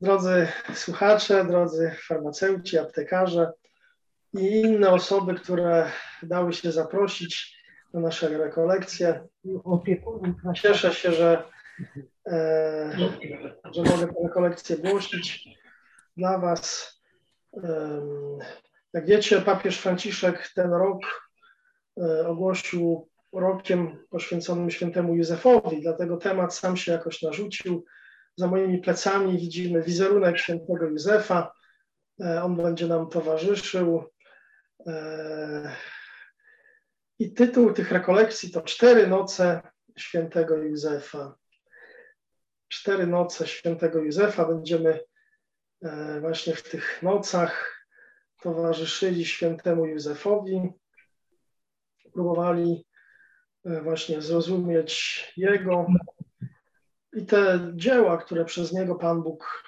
Drodzy słuchacze, drodzy farmaceuci, aptekarze i inne osoby, które dały się zaprosić na nasze rekolekcje. Cieszę się, że, e, że mogę tę rekolekcję głosić dla Was. E, jak wiecie, papież Franciszek ten rok e, ogłosił rokiem poświęconym świętemu Józefowi, dlatego temat sam się jakoś narzucił. Za moimi plecami widzimy wizerunek świętego Józefa. E, on będzie nam towarzyszył. E, I tytuł tych rekolekcji to Cztery noce świętego Józefa. Cztery noce świętego Józefa. Będziemy e, właśnie w tych nocach towarzyszyli świętemu Józefowi. Próbowali właśnie zrozumieć Jego i te dzieła, które przez niego Pan Bóg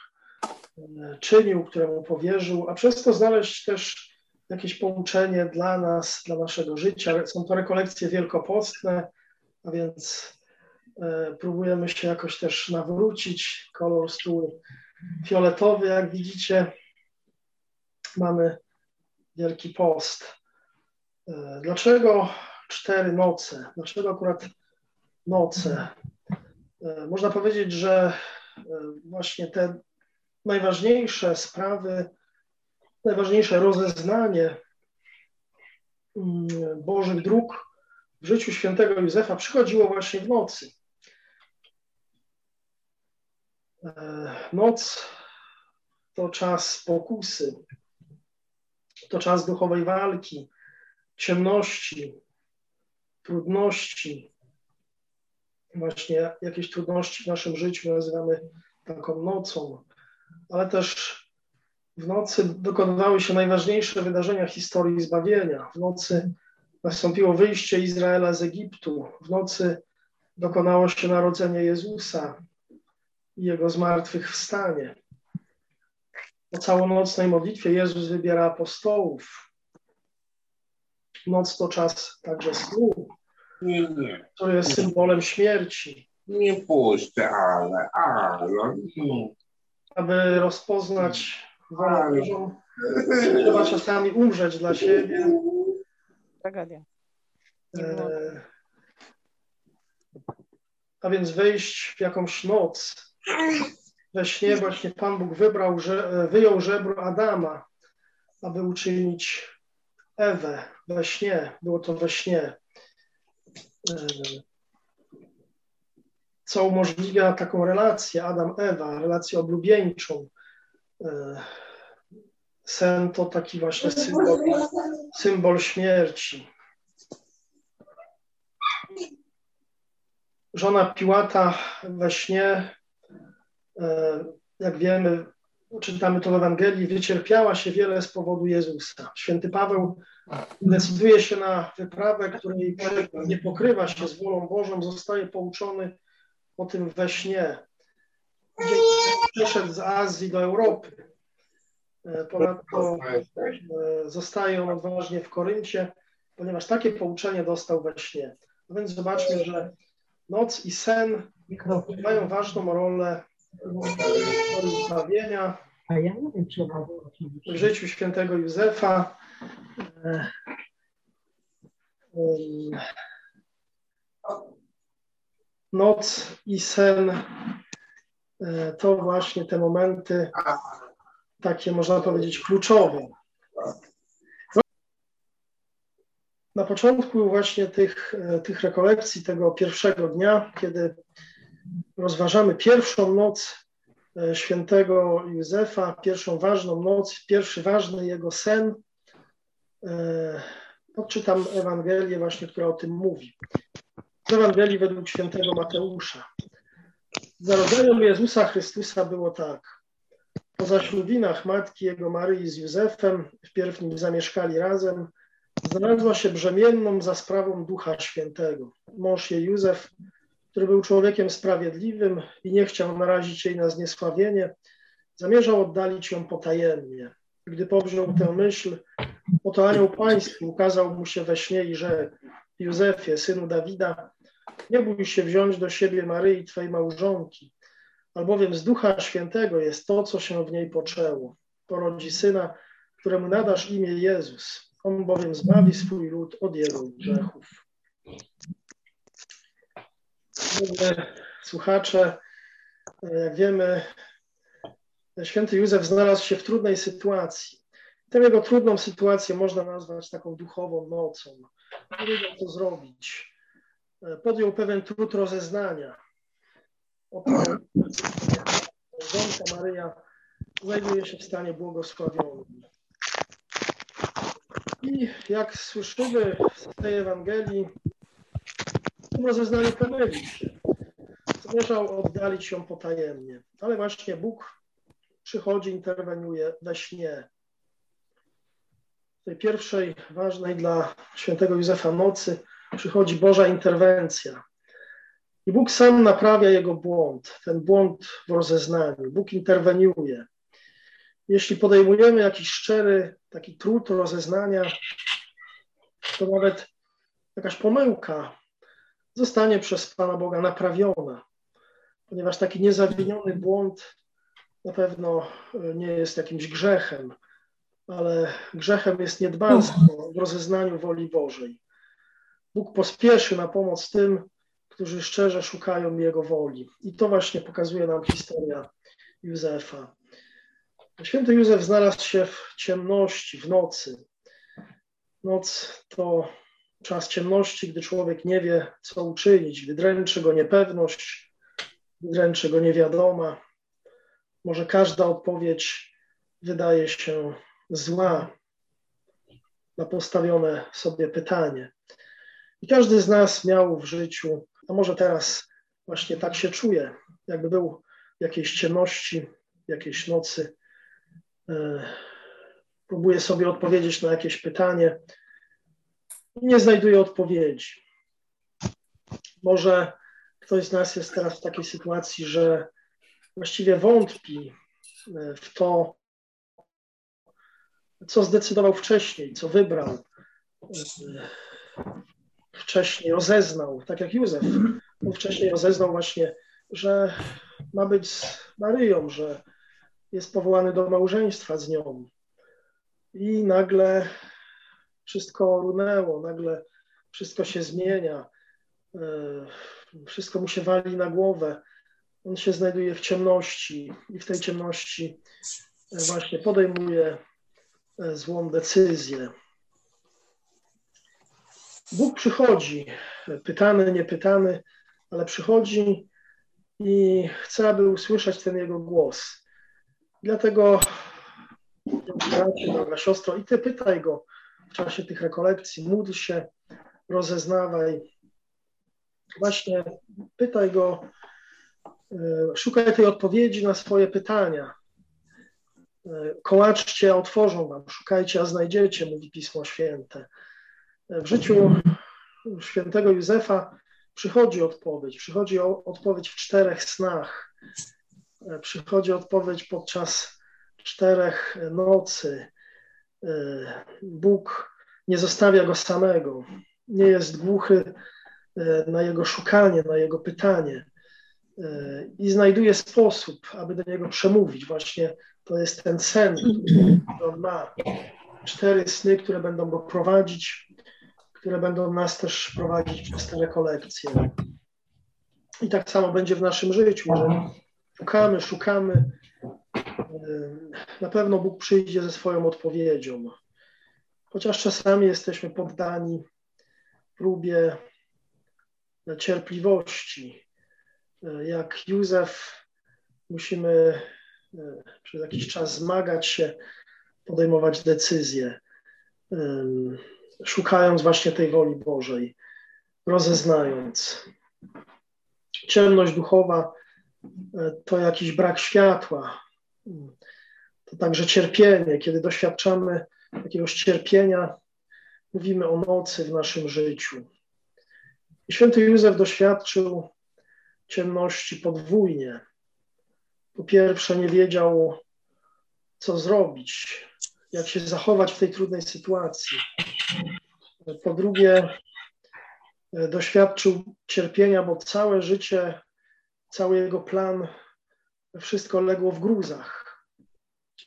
e, czynił, które mu powierzył, a przez to znaleźć też jakieś pouczenie dla nas, dla naszego życia. Są to rekolekcje wielkopostne, a więc e, próbujemy się jakoś też nawrócić. Kolor stół fioletowy, jak widzicie. Mamy Wielki Post. E, dlaczego cztery noce? Dlaczego akurat noce? E, można powiedzieć, że e, właśnie te najważniejsze sprawy, najważniejsze rozeznanie mm, Bożych dróg w życiu świętego Józefa przychodziło właśnie w nocy. E, noc to czas pokusy, to czas duchowej walki, ciemności, trudności, właśnie jakieś trudności w naszym życiu nazywamy taką nocą, ale też w nocy dokonywały się najważniejsze wydarzenia historii zbawienia. W nocy nastąpiło wyjście Izraela z Egiptu. W nocy dokonało się narodzenie Jezusa i Jego zmartwychwstanie. Po całonocnej modlitwie Jezus wybiera apostołów. Noc to czas także snu, Nie, nie. który jest symbolem śmierci. Nie puszczę, ale, ale. mm. Aby rozpoznać wolę Bożą, trzeba czasami umrzeć dla siebie. Tragedia. E, a więc wejść w jakąś noc. We śnie właśnie Pan Bóg wybrał, że, wyjął żebro Adama, aby uczynić Ewę we śnie. Było to we śnie. Co umożliwia taką relację Adam-Ewa, relację oblubieńczą. E, Sen to taki właśnie symbol, symbol śmierci. Żona Piłata we śnie, e, jak wiemy, czytamy to w Ewangelii, wycierpiała się wiele z powodu Jezusa. Święty Paweł decyduje się na wyprawę, której nie pokrywa się z wolą Bożą, zostaje pouczony o tym we śnie. Przyszedł z Azji do Europy. E, Ponadto e, zostaje on odważnie w Koryncie, ponieważ takie pouczenie dostał we śnie. A więc zobaczmy, że noc i sen mają ważną rolę zbawienia, A ja nie wiem, czy w życiu świętego Józefa. E, Noc i sen e, to właśnie te momenty takie, można powiedzieć, kluczowe. Na początku właśnie tych, e, tych rekolekcji, tego pierwszego dnia, kiedy rozważamy pierwszą noc e, świętego Józefa, pierwszą ważną noc, pierwszy ważny jego sen, e, odczytam Ewangelię właśnie, która o tym mówi. Z Ewangelii według świętego Mateusza. Za rodzajem Jezusa Chrystusa było tak. Po zaślubinach matki jego Maryi z Józefem, wpierw nim zamieszkali razem, znalazła się brzemienną za sprawą Ducha Świętego. Mąż jej Józef, który był człowiekiem sprawiedliwym i nie chciał narazić jej na zniesławienie, zamierzał oddalić ją potajemnie. Gdy powziął tę myśl, oto anioł pański ukazał mu się we śnie i rzekł, Józefie, synu Dawida, nie bój się wziąć do siebie Maryi, twej małżonki, albowiem z Ducha Świętego jest to, co się w niej poczęło. Porodzi syna, któremu nadasz imię Jezus. On bowiem zbawi swój lud od jego grzechów. Słuchacze, jak wiemy, święty Józef znalazł się w trudnej sytuacji. Tę jego trudną sytuację można nazwać taką duchową nocą. Nie wiedział, co zrobić. Podjął pewien trud rozeznania. Oto Maryja znajduje się w stanie błogosławionym. I jak słyszymy z tej Ewangelii, rozeznaniu pomylił się. Zamierzał oddalić ją potajemnie. Ale właśnie Bóg przychodzi, interweniuje we śnie. W tej pierwszej, ważnej dla świętego Józefa nocy przychodzi Boża interwencja. I Bóg sam naprawia jego błąd, ten błąd w rozeznaniu. Bóg interweniuje. Jeśli podejmujemy jakiś szczery taki trud rozeznania, to nawet jakaś pomyłka zostanie przez Pana Boga naprawiona, ponieważ taki niezawiniony błąd na pewno nie jest jakimś grzechem, ale grzechem jest niedbalstwo w rozeznaniu woli Bożej. Bóg pospieszy na pomoc tym, którzy szczerze szukają Jego woli. I to właśnie pokazuje nam historia Józefa. Święty Józef znalazł się w ciemności, w nocy. Noc to czas ciemności, gdy człowiek nie wie, co uczynić, gdy dręczy go niepewność, gdy dręczy go niewiadoma. Może każda odpowiedź wydaje się zła na postawione sobie pytanie. I każdy z nas miał w życiu, a może teraz właśnie tak się czuje, jakby był w jakiejś ciemności, jakiejś nocy, E, próbuje sobie odpowiedzieć na jakieś pytanie nie znajduje odpowiedzi. Może ktoś z nas jest teraz w takiej sytuacji, że właściwie wątpi e, w to, co zdecydował wcześniej, co wybrał. E, wcześniej rozeznał, tak jak Józef, on wcześniej rozeznał właśnie, że ma być z Maryją, że jest powołany do małżeństwa z nią. I nagle wszystko runęło, nagle wszystko się zmienia, e, wszystko mu się wali na głowę. On się znajduje w ciemności i w tej ciemności e, właśnie podejmuje e, złą decyzję. Bóg przychodzi, pytany, niepytany, ale przychodzi i chce, aby usłyszeć ten jego głos. Dlatego, bracie, droga siostro, i ty pytaj go w czasie tych rekolekcji, módl się, rozeznawaj. Właśnie pytaj go, e, szukaj tej odpowiedzi na swoje pytania. E, kołaczcie, otworzą wam, szukajcie, a znajdziecie, mówi Pismo Święte. E, w życiu świętego Józefa przychodzi odpowiedź. Przychodzi odpowiedź w czterech snach. Przychodzi odpowiedź podczas czterech nocy. E, Bóg nie zostawia go samego, nie jest głuchy e, na jego szukanie, na jego pytanie i znajduje sposób, aby do niego przemówić. Właśnie to jest ten sen, który on ma. Cztery sny, które będą go prowadzić, które będą nas też prowadzić przez te rekolekcje. I tak samo będzie w naszym życiu, jeżeli Szukamy, szukamy. Na pewno Bóg przyjdzie ze swoją odpowiedzią. Chociaż czasami jesteśmy poddani próbie cierpliwości. Jak Józef musimy przez jakiś czas zmagać się, podejmować decyzje, szukając właśnie tej woli Bożej, rozeznając. Ciemność duchowa to jakiś brak światła, to także cierpienie. Kiedy doświadczamy jakiegoś cierpienia, mówimy o nocy w naszym życiu. I święty Józef doświadczył ciemności podwójnie. Po pierwsze, nie wiedział, co zrobić, jak się zachować w tej trudnej sytuacji. Po drugie, doświadczył cierpienia, bo całe życie cały jego plan wszystko legło w gruzach.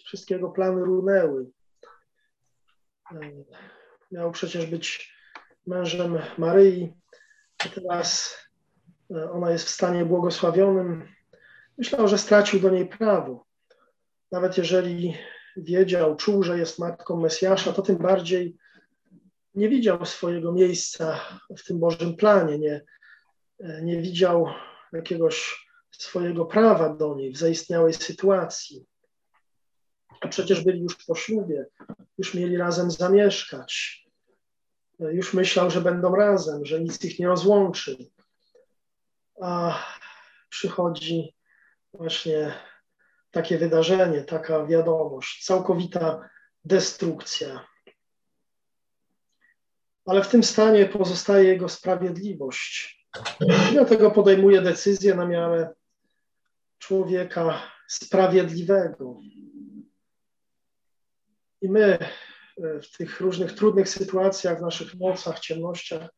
Wszystkie jego plany runęły. Miał przecież być mężem Maryi, a teraz ona jest w stanie błogosławionym. Myślał, że stracił do niej prawo. Nawet jeżeli wiedział, czuł, że jest matką Mesjasza, to tym bardziej nie widział swojego miejsca w tym Bożym planie, nie, nie widział jakiegoś swojego prawa do niej w zaistniałej sytuacji. A przecież byli już po ślubie, już mieli razem zamieszkać, już myślał, że będą razem, że nic ich nie rozłączy. A przychodzi właśnie takie wydarzenie, taka wiadomość, całkowita destrukcja. Ale w tym stanie pozostaje jego sprawiedliwość. Dlatego podejmuje decyzję na miarę człowieka sprawiedliwego. I my e, w tych różnych trudnych sytuacjach, w naszych nocach, ciemnościach,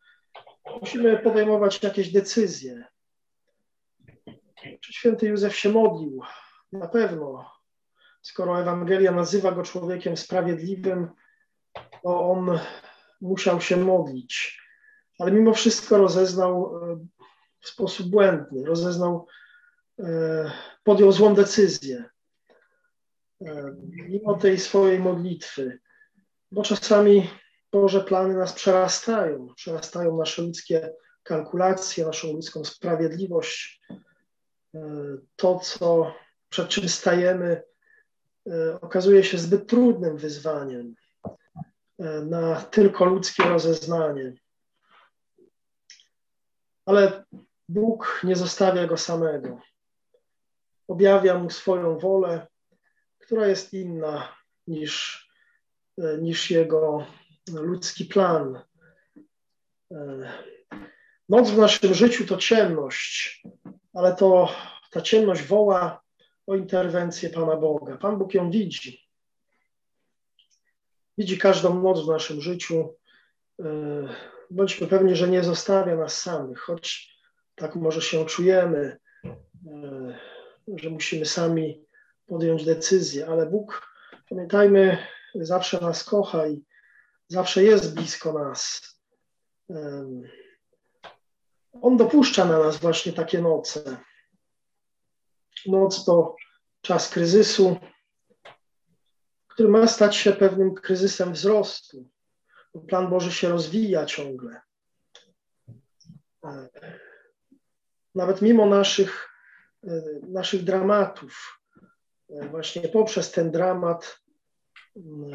musimy podejmować jakieś decyzje. Czy święty Józef się modlił? Na pewno. Skoro Ewangelia nazywa go człowiekiem sprawiedliwym, to on musiał się modlić. Ale mimo wszystko rozeznał e, w sposób błędny, rozeznał, podjął złą decyzję. E, mimo tej swojej modlitwy, bo czasami Boże plany nas przerastają, przerastają nasze ludzkie kalkulacje, naszą ludzką sprawiedliwość. To, co przed czym stajemy, e, okazuje się zbyt trudnym wyzwaniem e, na tylko ludzkie rozeznanie. Ale Bóg nie zostawia go samego. Objawia mu swoją wolę, która jest inna niż, e, niż jego ludzki plan. Noc w naszym życiu to ciemność, ale to ta ciemność woła o interwencję Pana Boga. Pan Bóg ją widzi. Widzi każdą noc w naszym życiu. E, bądźmy pewni, że nie zostawia nas samych, choć tak może się czujemy, e, że musimy sami podjąć decyzję, ale Bóg, pamiętajmy, zawsze nas kocha i zawsze jest blisko nas. E, On dopuszcza na nas właśnie takie noce. Noc to czas kryzysu, który ma stać się pewnym kryzysem wzrostu. Plan Boży się rozwija ciągle. Nawet mimo naszych, naszych dramatów, właśnie poprzez ten dramat,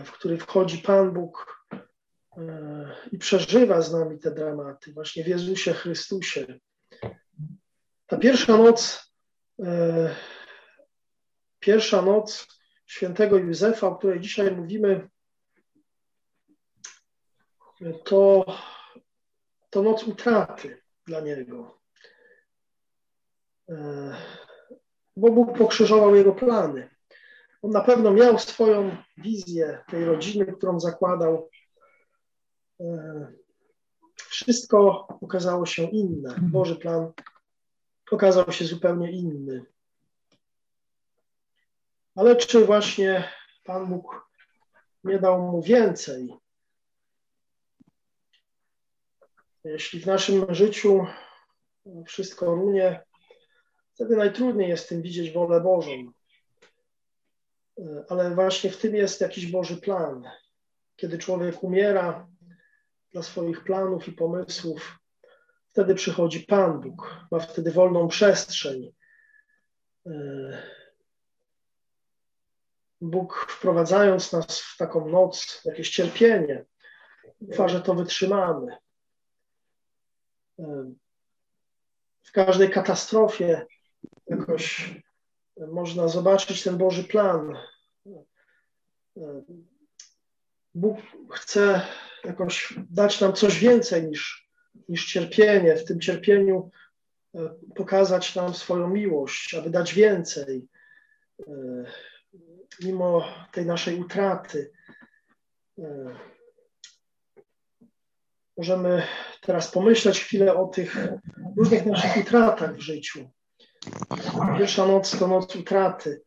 w który wchodzi Pan Bóg i przeżywa z nami te dramaty, właśnie w Jezusie Chrystusie. Ta pierwsza noc Pierwsza noc świętego Józefa, o której dzisiaj mówimy, to, to noc utraty dla niego. E, bo Bóg pokrzyżował jego plany. On na pewno miał swoją wizję tej rodziny, którą zakładał. E, wszystko okazało się inne. Boży plan okazał się zupełnie inny. Ale czy właśnie Pan Bóg nie dał mu więcej? Jeśli w naszym życiu wszystko runie, wtedy najtrudniej jest tym widzieć wolę Bożą. Ale właśnie w tym jest jakiś Boży plan. Kiedy człowiek umiera dla swoich planów i pomysłów, wtedy przychodzi Pan Bóg, ma wtedy wolną przestrzeń Bóg wprowadzając nas w taką noc, jakieś cierpienie, ufa, że to wytrzymamy. W każdej katastrofie jakoś można zobaczyć ten Boży plan. Bóg chce jakoś dać nam coś więcej niż, niż cierpienie. W tym cierpieniu pokazać nam swoją miłość, aby dać więcej mimo tej naszej utraty. E, możemy teraz pomyśleć chwilę o tych różnych naszych utratach w życiu. Pierwsza noc to noc utraty,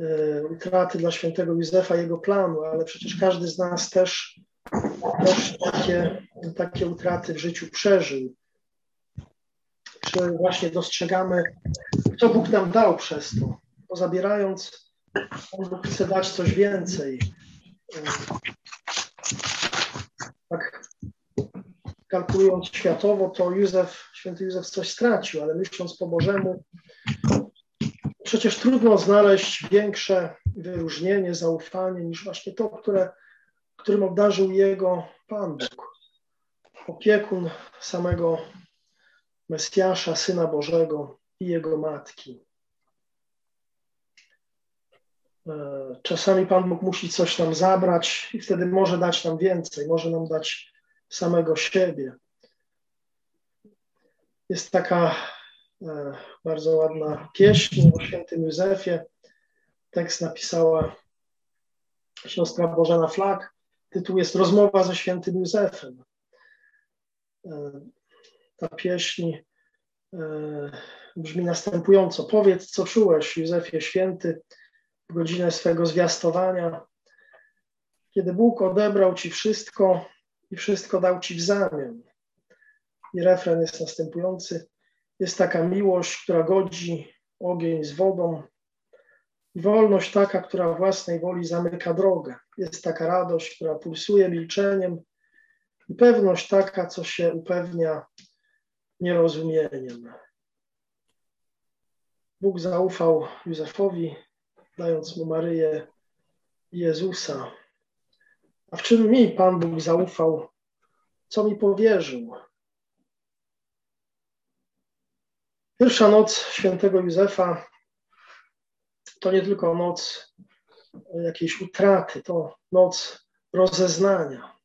e, utraty dla świętego Józefa, jego planu, ale przecież każdy z nas też, też takie, takie utraty w życiu przeżył. Czy właśnie dostrzegamy, co Bóg nam dał przez to, bo zabierając, Bóg chce dać coś więcej. Tak kalkulując światowo, to Józef, święty Józef coś stracił, ale myśląc po Bożemu, przecież trudno znaleźć większe wyróżnienie, zaufanie niż właśnie to, które, którym obdarzył jego Pan Bóg. Opiekun samego Mesjasza, Syna Bożego i jego matki. E, czasami Pan Bóg musi coś nam zabrać i wtedy może dać nam więcej, może nam dać samego siebie. Jest taka bardzo ładna pieśń o świętym Józefie. Tekst napisała siostra Bożena Flak. Tytuł jest Rozmowa ze świętym Józefem. E, ta pieśń e, brzmi następująco. Powiedz, co czułeś, Józefie Święty, w godzinę swego zwiastowania, kiedy Bóg odebrał ci wszystko, i wszystko dał ci w zamian. I refren jest następujący. Jest taka miłość, która godzi ogień z wodą, wolność taka, która własnej woli zamyka drogę. Jest taka radość, która pulsuje milczeniem, i pewność taka, co się upewnia nierozumieniem. Bóg zaufał Józefowi, dając mu Maryję Jezusa. A w czym mi Pan Bóg zaufał? Co mi powierzył? Pierwsza noc świętego Józefa to nie tylko noc jakiejś utraty, to noc rozeznania,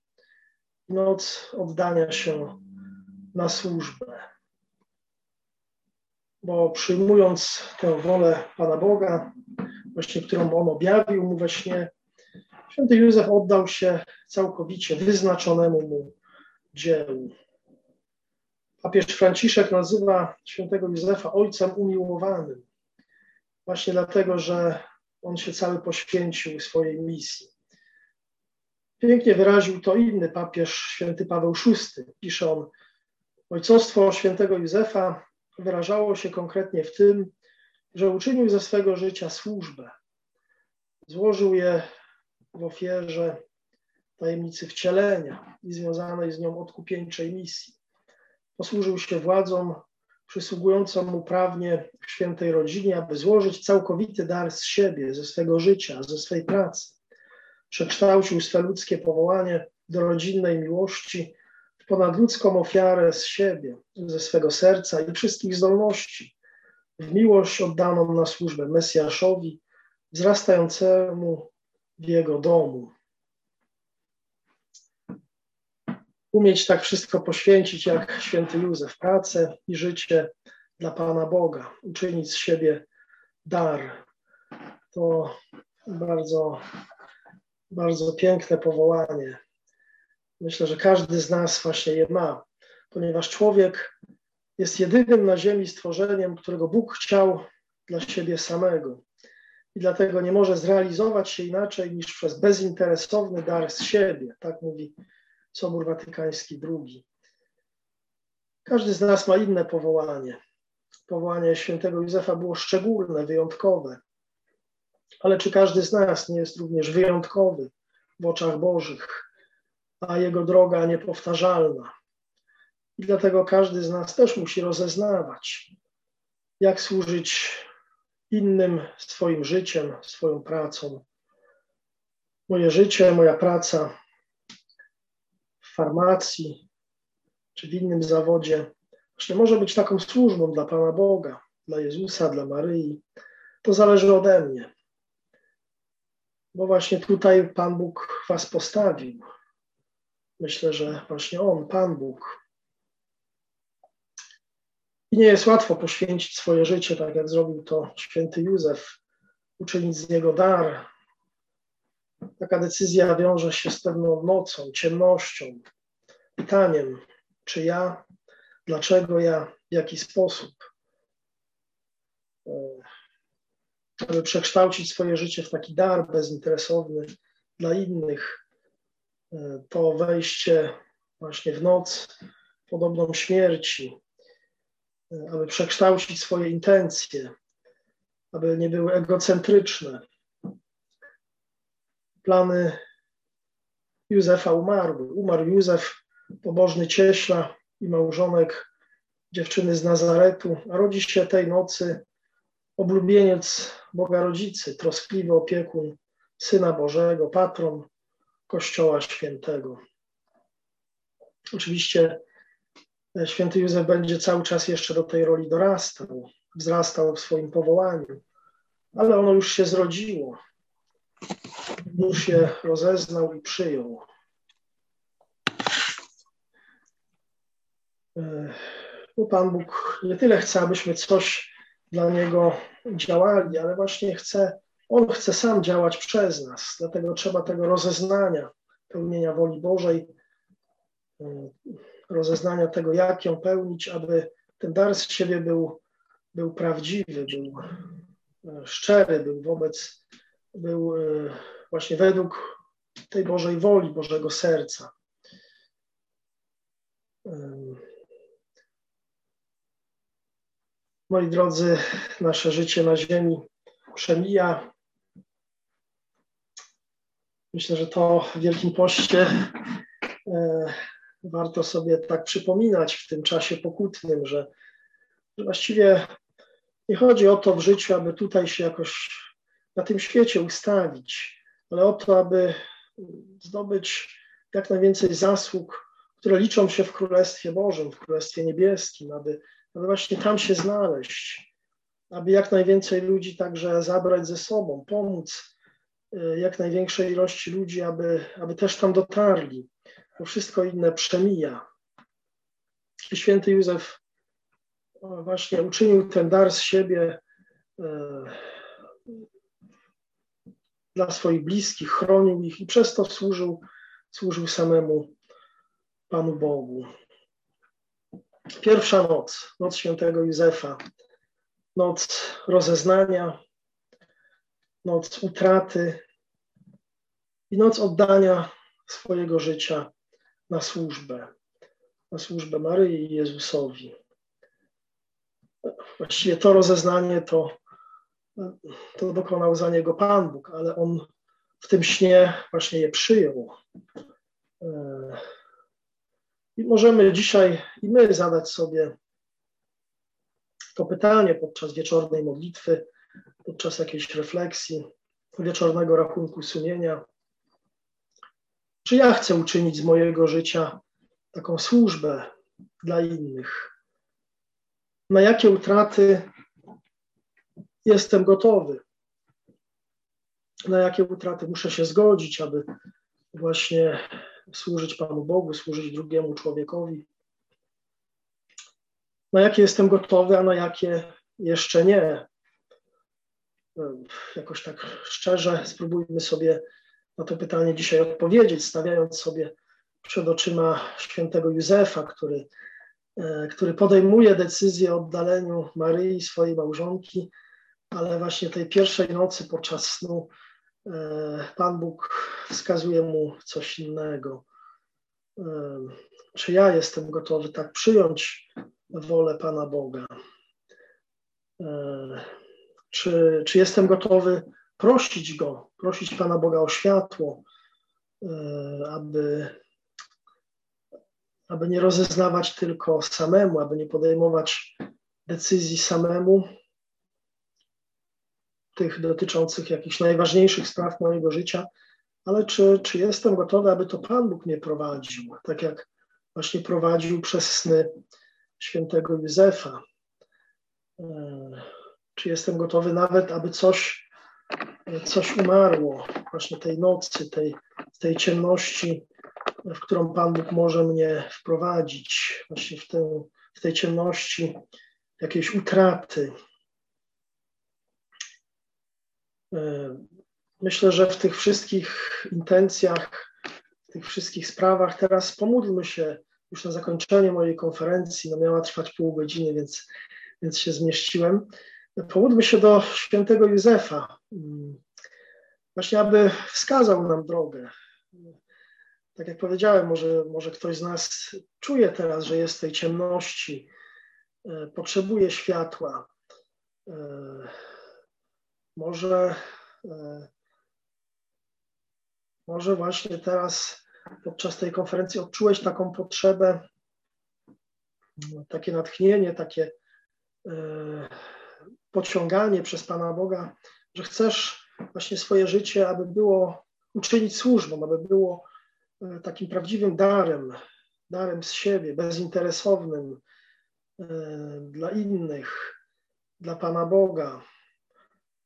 noc oddania się na służbę. Bo przyjmując tę wolę Pana Boga, właśnie którą On objawił mu we śnie, Święty Józef oddał się całkowicie wyznaczonemu mu dziełu. Papież Franciszek nazywa świętego Józefa ojcem umiłowanym, właśnie dlatego, że on się cały poświęcił swojej misji. Pięknie wyraził to inny papież, święty Paweł VI. Pisze on, ojcostwo świętego Józefa wyrażało się konkretnie w tym, że uczynił ze swego życia służbę. Złożył je w ofierze tajemnicy wcielenia i związanej z nią odkupieńczej misji. Posłużył się władzą przysługującą mu prawnie w świętej rodzinie, aby złożyć całkowity dar z siebie, ze swego życia, ze swej pracy. Przekształcił swe ludzkie powołanie do rodzinnej miłości w ponadludzką ofiarę z siebie, ze swego serca i wszystkich zdolności, w miłość oddaną na służbę Mesjaszowi, wzrastającemu w jego domu. Umieć tak wszystko poświęcić, jak święty Józef, pracę i życie dla Pana Boga, uczynić z siebie dar. To bardzo, bardzo piękne powołanie. Myślę, że każdy z nas właśnie je ma, ponieważ człowiek jest jedynym na ziemi stworzeniem, którego Bóg chciał dla siebie samego i dlatego nie może zrealizować się inaczej niż przez bezinteresowny dar z siebie, tak mówi Sobór Watykański II. Każdy z nas ma inne powołanie. Powołanie świętego Józefa było szczególne, wyjątkowe. Ale czy każdy z nas nie jest również wyjątkowy w oczach Bożych, a jego droga niepowtarzalna? I dlatego każdy z nas też musi rozeznawać, jak służyć innym swoim życiem, swoją pracą. Moje życie, moja praca w farmacji czy w innym zawodzie właśnie może być taką służbą dla Pana Boga, dla Jezusa, dla Maryi. To zależy ode mnie. Bo właśnie tutaj Pan Bóg Was postawił. Myślę, że właśnie On, Pan Bóg, i nie jest łatwo poświęcić swoje życie, tak jak zrobił to święty Józef, uczynić z niego dar. Taka decyzja wiąże się z pewną nocą, ciemnością, pytaniem, czy ja, dlaczego ja, w jaki sposób. aby przekształcić swoje życie w taki dar bezinteresowny dla innych. To wejście właśnie w noc podobną śmierci, aby przekształcić swoje intencje, aby nie były egocentryczne. Plany Józefa umarły. Umarł Józef, pobożny cieśla i małżonek dziewczyny z Nazaretu, a rodzi się tej nocy oblubieniec Boga Rodzicy, troskliwy opiekun Syna Bożego, patron Kościoła Świętego. Oczywiście e, święty Józef będzie cały czas jeszcze do tej roli dorastał, wzrastał w swoim powołaniu, ale ono już się zrodziło. Już je rozeznał i przyjął. E, bo Pan Bóg nie tyle chce, abyśmy coś dla Niego działali, ale właśnie chce, On chce sam działać przez nas. Dlatego trzeba tego rozeznania, pełnienia woli Bożej, e, rozeznania tego, jak ją pełnić, aby ten dar z siebie był, był prawdziwy, był e, szczery, był wobec, był właśnie według tej Bożej woli, Bożego serca. Moi drodzy, nasze życie na Ziemi przemija. Myślę, że to w Wielkim Poście e, warto sobie tak przypominać w tym czasie pokutnym, że, że właściwie nie chodzi o to w życiu, aby tutaj się jakoś na tym świecie ustawić, ale o to, aby zdobyć jak najwięcej zasług, które liczą się w Królestwie Bożym, w Królestwie Niebieskim, aby, aby właśnie tam się znaleźć, aby jak najwięcej ludzi także zabrać ze sobą, pomóc y, jak największej ilości ludzi, aby, aby też tam dotarli, bo wszystko inne przemija. Święty Józef właśnie uczynił ten dar z siebie y, dla swoich bliskich, chronił ich i przez to służył, służył samemu Panu Bogu. Pierwsza noc, noc świętego Józefa, noc rozeznania, noc utraty i noc oddania swojego życia na służbę, na służbę Maryi i Jezusowi. Właściwie to rozeznanie to to dokonał za niego Pan Bóg, ale on w tym śnie właśnie je przyjął. E, I możemy dzisiaj i my zadać sobie to pytanie podczas wieczornej modlitwy, podczas jakiejś refleksji, wieczornego rachunku sumienia. Czy ja chcę uczynić z mojego życia taką służbę dla innych? Na jakie utraty jestem gotowy. Na jakie utraty muszę się zgodzić, aby właśnie służyć Panu Bogu, służyć drugiemu człowiekowi. Na jakie jestem gotowy, a na jakie jeszcze nie. Jakoś tak szczerze spróbujmy sobie na to pytanie dzisiaj odpowiedzieć, stawiając sobie przed oczyma świętego Józefa, który, e, który podejmuje decyzję o oddaleniu Maryi, swojej małżonki, ale właśnie tej pierwszej nocy podczas snu e, Pan Bóg wskazuje mu coś innego. E, czy ja jestem gotowy tak przyjąć wolę Pana Boga? E, czy, czy jestem gotowy prosić Go, prosić Pana Boga o światło, aby, aby nie rozeznawać tylko samemu, aby nie podejmować decyzji samemu, tych dotyczących jakichś najważniejszych spraw mojego życia, ale czy, czy jestem gotowy, aby to Pan Bóg mnie prowadził, tak jak właśnie prowadził przez sny świętego Józefa. E, czy jestem gotowy nawet, aby coś, coś umarło właśnie tej nocy, tej, tej ciemności, w którą Pan Bóg może mnie wprowadzić, właśnie w, tę, w tej ciemności jakiejś utraty, E, myślę, że w tych wszystkich intencjach, w tych wszystkich sprawach teraz pomódlmy się już na zakończenie mojej konferencji. No miała trwać pół godziny, więc, więc się zmieściłem. Pomódlmy się do świętego Józefa, właśnie aby wskazał nam drogę. Tak jak powiedziałem, może, może ktoś z nas czuje teraz, że jest w tej ciemności, potrzebuje światła. Może, może właśnie teraz podczas tej konferencji odczułeś taką potrzebę, takie natchnienie, takie e, pociąganie przez Pana Boga, że chcesz właśnie swoje życie, aby było uczynić służbą, aby było e, takim prawdziwym darem, darem z siebie, bezinteresownym e, dla innych, dla Pana Boga.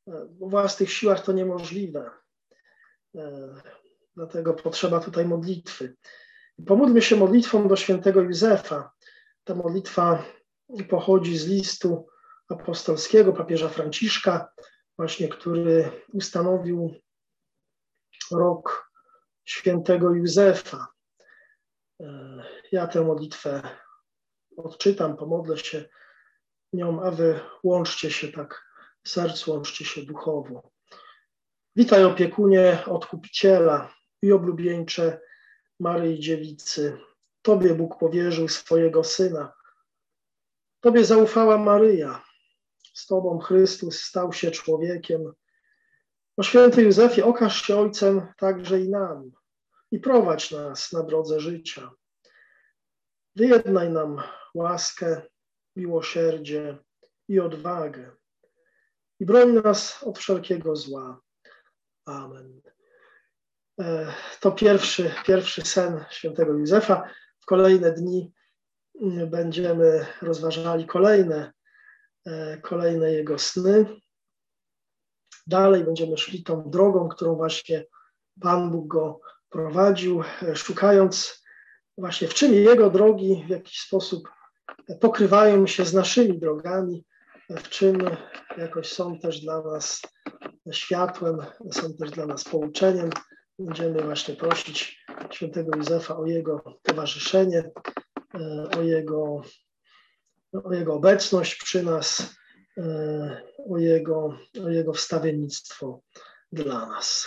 W własnych siłach to niemożliwe. Dlatego potrzeba tutaj modlitwy. Pomódlmy się modlitwą do świętego Józefa. Ta modlitwa pochodzi z listu apostolskiego papieża Franciszka, właśnie który ustanowił rok świętego Józefa. Ja tę modlitwę odczytam, pomodlę się nią, a wy łączcie się tak w sercu, łączcie się duchowo. Witaj opiekunie odkupiciela, i oblubieńcze Maryi Dziewicy. Tobie Bóg powierzył swojego Syna. Tobie zaufała Maryja. Z Tobą Chrystus stał się człowiekiem. O święty Józefie, okaż się Ojcem także i nam i prowadź nas na drodze życia. Wyjednaj nam łaskę, miłosierdzie i odwagę i broń nas od wszelkiego zła. Amen. E, to pierwszy, pierwszy sen świętego Józefa. W kolejne dni mm, będziemy rozważali kolejne, e, kolejne jego sny. Dalej będziemy szli tą drogą, którą właśnie Pan Bóg go prowadził, e, szukając właśnie w czym jego drogi w jakiś sposób pokrywają się z naszymi drogami, w czym jakoś są też dla nas światłem, są też dla nas pouczeniem. Będziemy właśnie prosić świętego Józefa o jego towarzyszenie, e, o jego, o jego obecność przy nas, e, o jego, o jego wstawiennictwo dla nas.